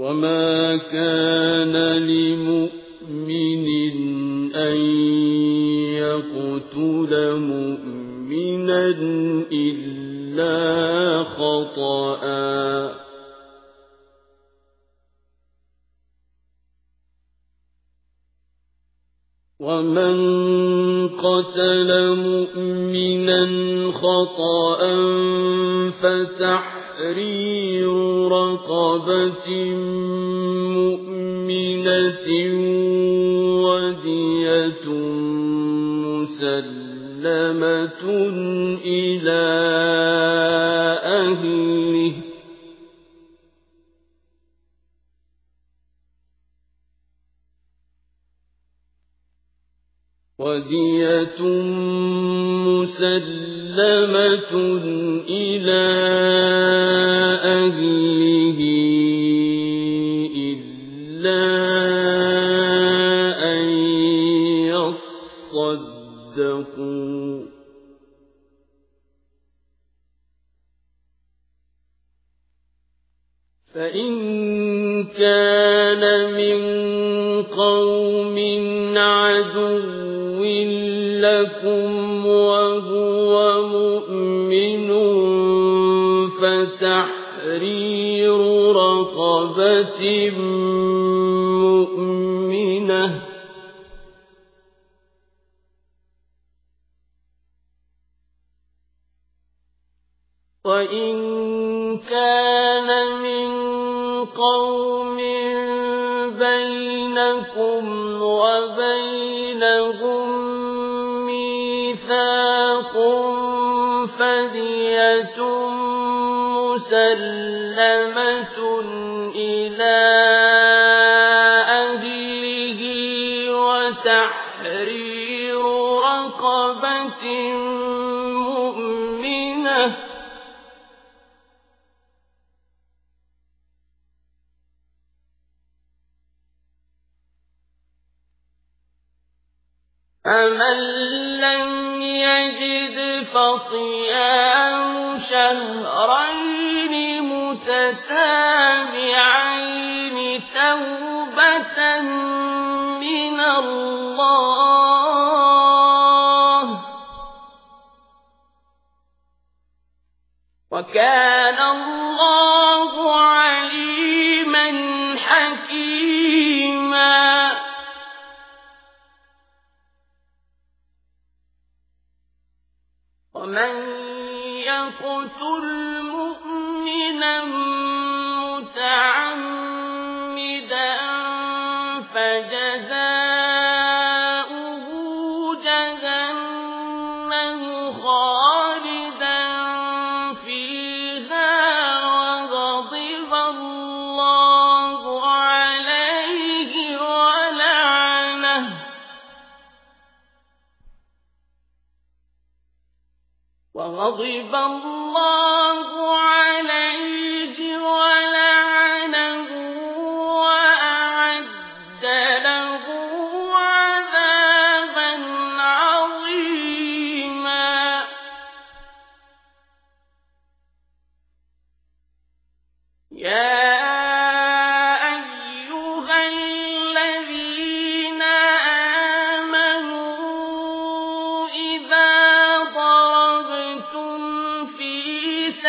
وما كان لمؤمن أن يقتل مؤمنا إلا خطأ. ومن قتل مؤمنا خطأ فتحرير رقبة مؤمنة ودية مسلمة إلى أهله. ودية مسلمة إلى أهله إلا أن يصدقوا فإن كان من قوم عدو لكم وهو رقبة مؤمنة. وإن كان من قوم بينكم وبينهم فدية مسلمة إلى أهله وتحرير رقبة مؤمنة فمن لم يجد فصيام شهرين متتابعين توبة من الله. وكان الله ومن يقتل وغضب الله عليه ولعنه وأعد له عذابا عظيما. يا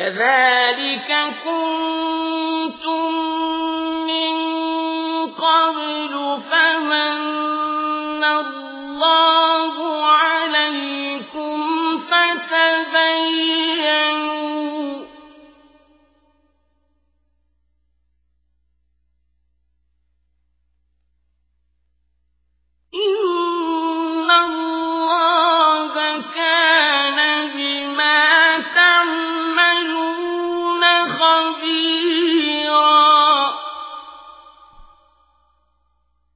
كذلك كنتم من قبل فمن الله عليكم فتبينوا